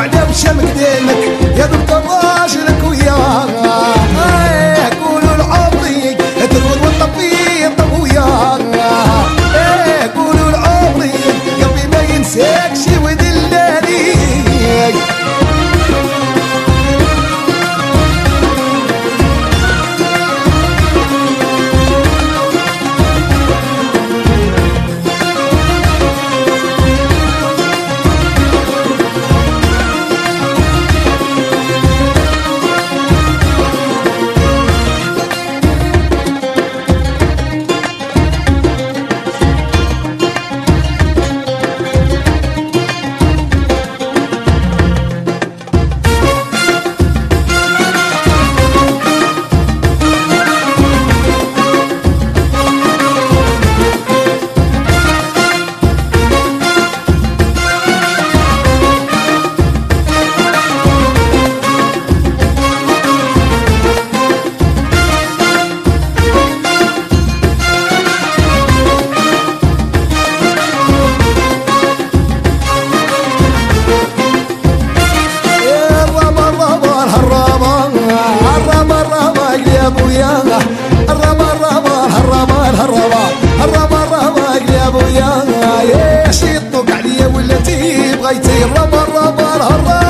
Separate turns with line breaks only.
وعلى مشى مقدامك يا دكتور راجلك الربا الربا هالربا الهربا الربا الربا يا ابويا يا شي يطوق عليا ولا تيبغى يطير الربا الربا الهربا